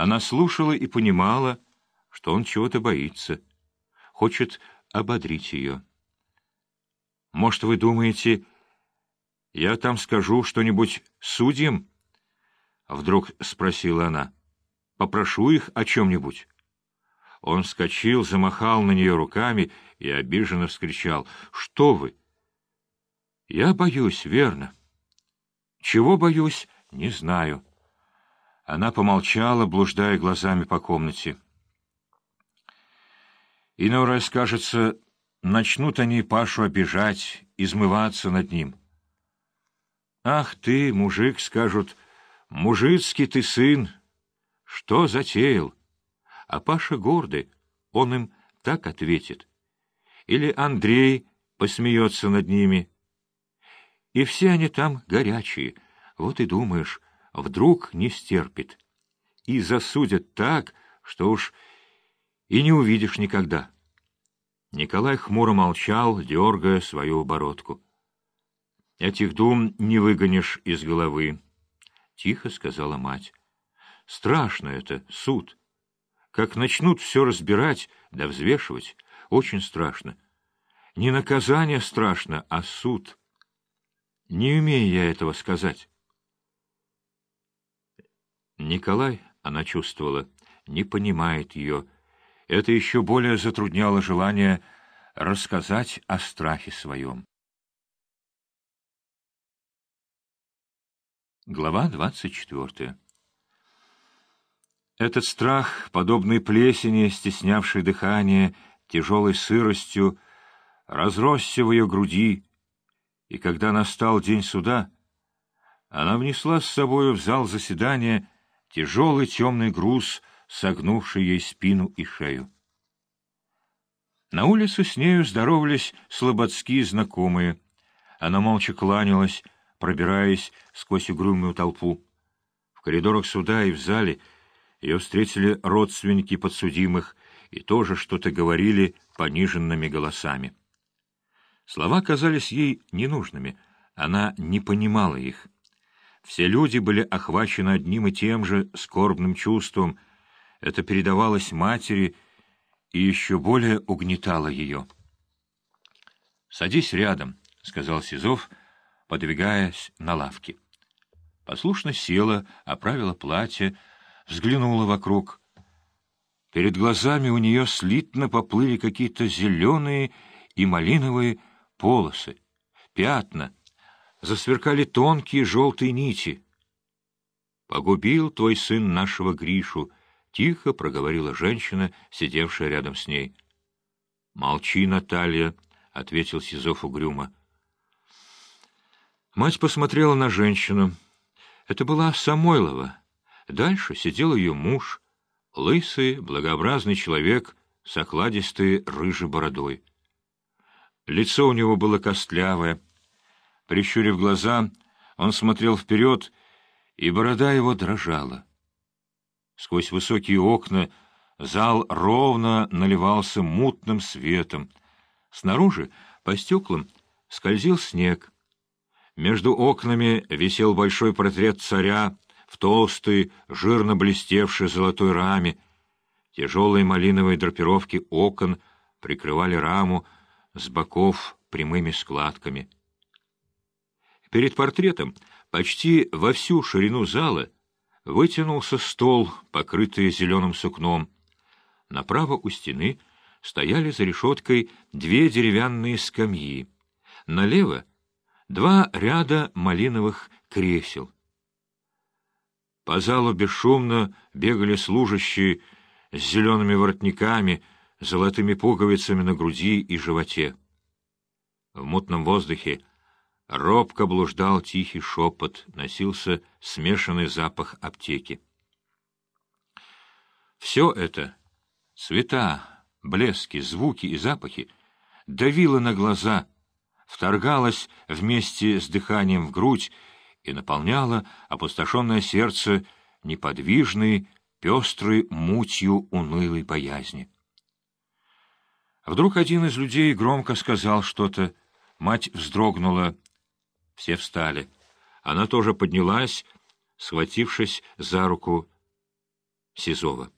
Она слушала и понимала, что он чего-то боится, хочет ободрить ее. «Может, вы думаете, я там скажу что-нибудь судьям?» Вдруг спросила она. «Попрошу их о чем-нибудь». Он вскочил, замахал на нее руками и обиженно вскричал. «Что вы?» «Я боюсь, верно». «Чего боюсь, не знаю». Она помолчала, блуждая глазами по комнате. Иной раз, кажется, начнут они Пашу обижать, измываться над ним. «Ах ты, мужик!» — скажут. «Мужицкий ты сын! Что затеял?» А Паша гордый, он им так ответит. Или Андрей посмеется над ними. И все они там горячие. Вот и думаешь, вдруг не стерпит. И засудят так, что уж и не увидишь никогда. Николай хмуро молчал, дергая свою бородку. — Этих дум не выгонишь из головы, — тихо сказала мать. — Страшно это, суд. Как начнут все разбирать да взвешивать, очень страшно. Не наказание страшно, а суд. Не умею я этого сказать. Николай, она чувствовала, не понимает ее, — это еще более затрудняло желание рассказать о страхе своем. Глава двадцать четвертая Этот страх, подобный плесени, стеснявший дыхание, тяжелой сыростью, разросся в ее груди, и когда настал день суда, она внесла с собою в зал заседания тяжелый темный груз — согнувший ей спину и шею. На улице с нею здоровались слободские знакомые. Она молча кланялась, пробираясь сквозь угрюмую толпу. В коридорах суда и в зале ее встретили родственники подсудимых и тоже что-то говорили пониженными голосами. Слова казались ей ненужными, она не понимала их. Все люди были охвачены одним и тем же скорбным чувством — это передавалось матери и еще более угнетало ее. «Садись рядом», — сказал Сизов, подвигаясь на лавке. Послушно села, оправила платье, взглянула вокруг. Перед глазами у нее слитно поплыли какие-то зеленые и малиновые полосы, пятна, засверкали тонкие желтые нити. «Погубил твой сын нашего Гришу», — тихо проговорила женщина, сидевшая рядом с ней. — Молчи, Наталья, — ответил Сизов угрюмо. Мать посмотрела на женщину. Это была Самойлова. Дальше сидел ее муж, лысый, благообразный человек с окладистой рыжей бородой. Лицо у него было костлявое. Прищурив глаза, он смотрел вперед, и борода его дрожала. Сквозь высокие окна зал ровно наливался мутным светом. Снаружи, по стеклам, скользил снег. Между окнами висел большой портрет царя в толстой, жирно блестевшей золотой раме. Тяжелые малиновые драпировки окон прикрывали раму с боков прямыми складками. Перед портретом, почти во всю ширину зала, вытянулся стол, покрытый зеленым сукном. Направо у стены стояли за решеткой две деревянные скамьи. Налево — два ряда малиновых кресел. По залу бесшумно бегали служащие с зелеными воротниками, золотыми пуговицами на груди и животе. В мутном воздухе Робко блуждал тихий шепот, носился смешанный запах аптеки. Все это — цвета, блески, звуки и запахи — давило на глаза, вторгалось вместе с дыханием в грудь и наполняло опустошенное сердце неподвижной, пестрой мутью унылой боязни. Вдруг один из людей громко сказал что-то, мать вздрогнула — все встали. Она тоже поднялась, схватившись за руку Сизова.